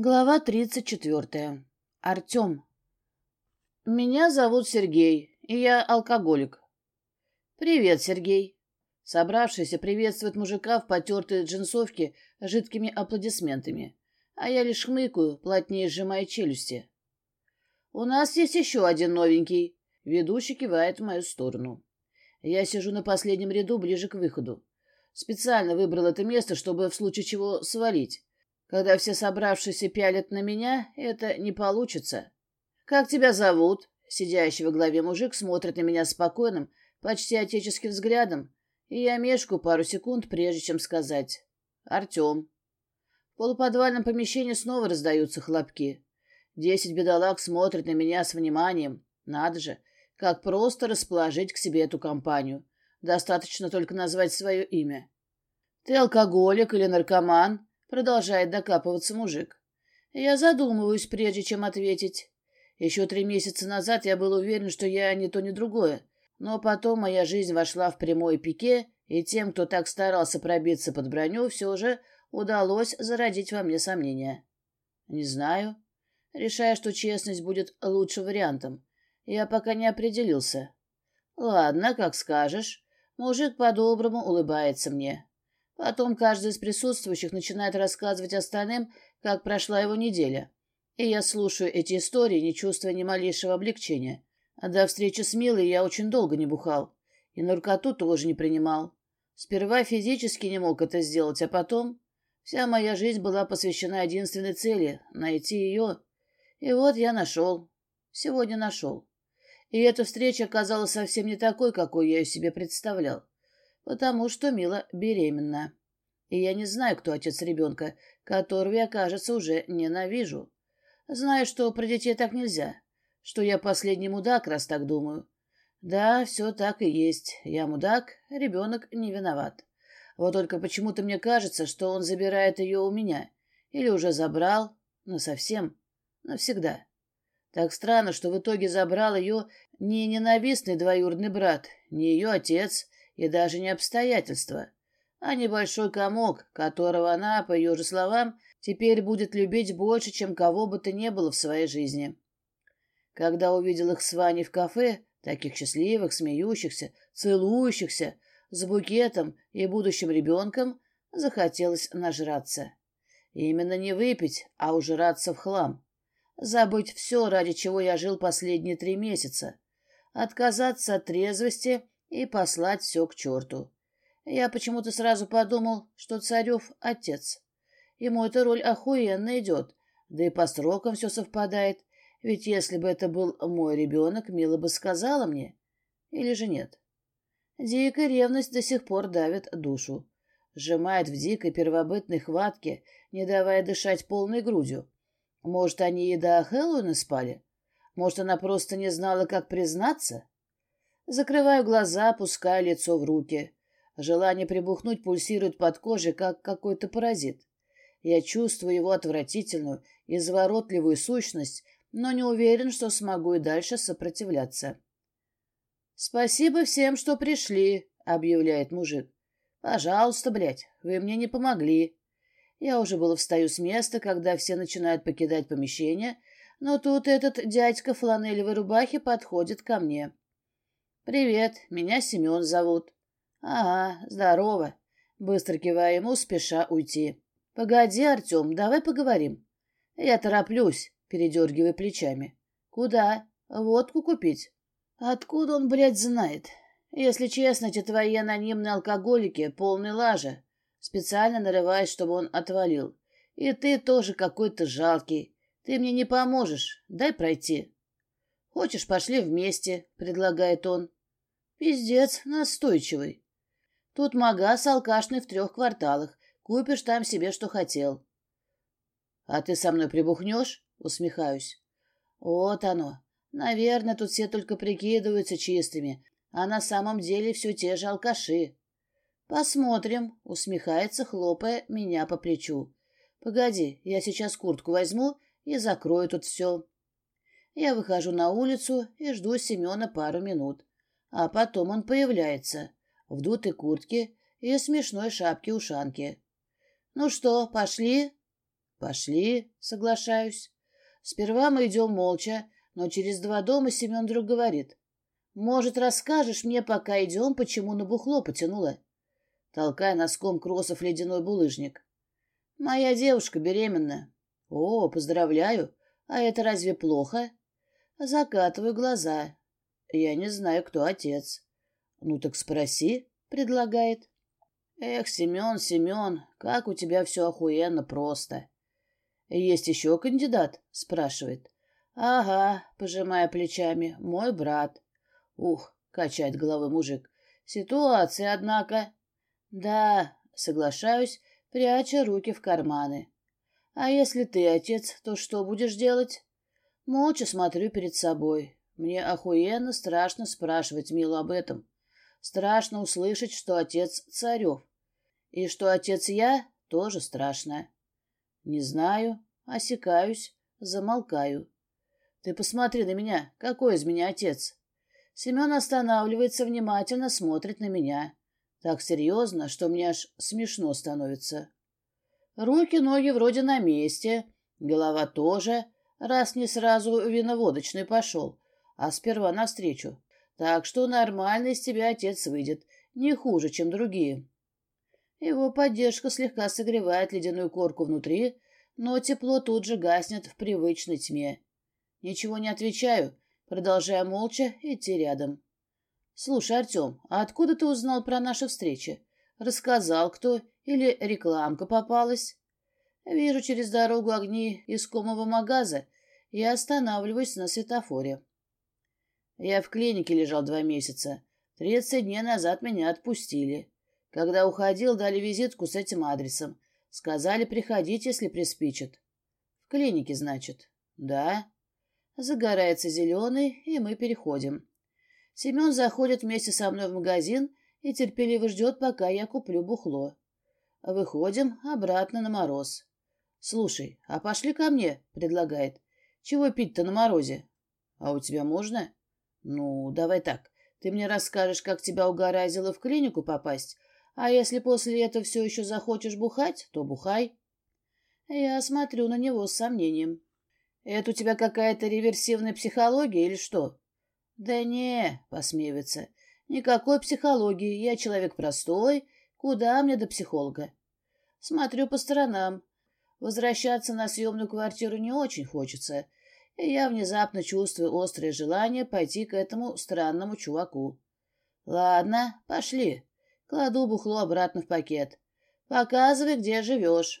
Глава тридцать четвертая. Артем. Меня зовут Сергей, и я алкоголик. Привет, Сергей. Собравшийся приветствует мужика в потертой джинсовке жидкими аплодисментами, а я лишь хмыкаю, плотнее сжимая челюсти. У нас есть еще один новенький. Ведущий кивает в мою сторону. Я сижу на последнем ряду, ближе к выходу. Специально выбрал это место, чтобы в случае чего свалить. Когда все собравшиеся пялят на меня, это не получится. «Как тебя зовут?» Сидящий во главе мужик смотрит на меня спокойным, почти отеческим взглядом, и я мешку пару секунд, прежде чем сказать. «Артем». В полуподвальном помещении снова раздаются хлопки. Десять бедолаг смотрят на меня с вниманием. Надо же, как просто расположить к себе эту компанию. Достаточно только назвать свое имя. «Ты алкоголик или наркоман?» Продолжает докапываться мужик. Я задумываюсь, прежде чем ответить. Еще три месяца назад я был уверен, что я ни то, ни другое. Но потом моя жизнь вошла в прямое пике, и тем, кто так старался пробиться под броню, все же удалось зародить во мне сомнения. Не знаю. Решаю, что честность будет лучшим вариантом. Я пока не определился. Ладно, как скажешь. Мужик по-доброму улыбается мне. Потом каждый из присутствующих начинает рассказывать остальным, как прошла его неделя. И я слушаю эти истории, не чувствуя ни малейшего облегчения. А до встречи с Милой я очень долго не бухал. И наркоту тоже не принимал. Сперва физически не мог это сделать, а потом... Вся моя жизнь была посвящена единственной цели — найти ее. И вот я нашел. Сегодня нашел. И эта встреча оказалась совсем не такой, какой я ее себе представлял потому что Мила беременна. И я не знаю, кто отец ребенка, которого я, кажется, уже ненавижу. Знаю, что про детей так нельзя, что я последний мудак, раз так думаю. Да, все так и есть. Я мудак, ребенок не виноват. Вот только почему-то мне кажется, что он забирает ее у меня. Или уже забрал, но совсем, навсегда. Так странно, что в итоге забрал ее не ненавистный двоюродный брат, не ее отец, и даже не обстоятельства, а небольшой комок, которого она, по ее же словам, теперь будет любить больше, чем кого бы то ни было в своей жизни. Когда увидел их с Ваней в кафе, таких счастливых, смеющихся, целующихся, с букетом и будущим ребенком, захотелось нажраться. именно не выпить, а ужраться в хлам. Забыть все, ради чего я жил последние три месяца. Отказаться от трезвости и послать все к черту. Я почему-то сразу подумал, что Царев — отец. Ему эта роль охуенно идет, да и по срокам все совпадает, ведь если бы это был мой ребенок, Мила бы сказала мне. Или же нет? Дикая ревность до сих пор давит душу. Сжимает в дикой первобытной хватке, не давая дышать полной грудью. Может, они и до Хэллоуина спали? Может, она просто не знала, как признаться? Закрываю глаза, опускаю лицо в руки. Желание прибухнуть пульсирует под кожей, как какой-то паразит. Я чувствую его отвратительную, изворотливую сущность, но не уверен, что смогу и дальше сопротивляться. «Спасибо всем, что пришли», — объявляет мужик. «Пожалуйста, блядь, вы мне не помогли». Я уже было встаю с места, когда все начинают покидать помещение, но тут этот дядька в фланелевой рубахе подходит ко мне. «Привет, меня Семен зовут». «Ага, здорово». Быстро кивая ему, спеша уйти. «Погоди, Артем, давай поговорим». «Я тороплюсь», передергивая плечами. «Куда? Водку купить?» «Откуда он, блядь, знает? Если честно, эти твои анонимные алкоголики — полный лажа. Специально нарываюсь, чтобы он отвалил. И ты тоже какой-то жалкий. Ты мне не поможешь. Дай пройти». «Хочешь, пошли вместе», — предлагает он. Пиздец, настойчивый. Тут магаз алкашный в трех кварталах. Купишь там себе, что хотел. А ты со мной прибухнешь? Усмехаюсь. Вот оно. Наверное, тут все только прикидываются чистыми, а на самом деле все те же алкаши. Посмотрим, усмехается, хлопая меня по плечу. Погоди, я сейчас куртку возьму и закрою тут все. Я выхожу на улицу и жду Семена пару минут. А потом он появляется в дутой куртке и смешной шапке-ушанке. «Ну что, пошли?» Пошли, соглашаюсь. Сперва мы идем молча, но через два дома Семен вдруг говорит. Может, расскажешь мне, пока идем, почему на бухло потянула? Толкая носком кроссов ледяной булыжник. Моя девушка беременна. О, поздравляю. А это разве плохо? Закатываю глаза. Я не знаю, кто отец. Ну так спроси, предлагает. Эх, Семен, Семен, как у тебя все охуенно просто. Есть еще кандидат? Спрашивает. Ага, пожимая плечами, мой брат. Ух, качает головой мужик. Ситуация, однако. Да, соглашаюсь, пряча руки в карманы. А если ты отец, то что будешь делать? Молча смотрю перед собой. Мне охуенно страшно спрашивать Милу об этом. Страшно услышать, что отец Царев. И что отец я, тоже страшно. Не знаю, осекаюсь, замолкаю. Ты посмотри на меня, какой из меня отец. Семен останавливается, внимательно смотрит на меня. Так серьезно, что мне аж смешно становится. Руки-ноги вроде на месте, голова тоже, раз не сразу виноводочный пошел, а сперва навстречу. Так что нормально из тебя отец выйдет, не хуже, чем другие. Его поддержка слегка согревает ледяную корку внутри, но тепло тут же гаснет в привычной тьме. Ничего не отвечаю, продолжая молча идти рядом. «Слушай, Артем, а откуда ты узнал про наши встречи? Рассказал кто или рекламка попалась?» Вижу через дорогу огни искомого магаза и останавливаюсь на светофоре. Я в клинике лежал два месяца. Тридцать дней назад меня отпустили. Когда уходил, дали визитку с этим адресом. Сказали приходить, если приспичит. В клинике, значит. Да. Загорается зеленый, и мы переходим. Семен заходит вместе со мной в магазин и терпеливо ждет, пока я куплю бухло. Выходим обратно на мороз. «Слушай, а пошли ко мне», — предлагает. «Чего пить-то на морозе?» «А у тебя можно?» «Ну, давай так. Ты мне расскажешь, как тебя угораздило в клинику попасть, а если после этого все еще захочешь бухать, то бухай». Я смотрю на него с сомнением. «Это у тебя какая-то реверсивная психология или что?» «Да не», — посмеивается, — «никакой психологии. Я человек простой. Куда мне до психолога?» Смотрю по сторонам. Возвращаться на съемную квартиру не очень хочется, и я внезапно чувствую острое желание пойти к этому странному чуваку. «Ладно, пошли». Кладу бухло обратно в пакет. «Показывай, где живешь».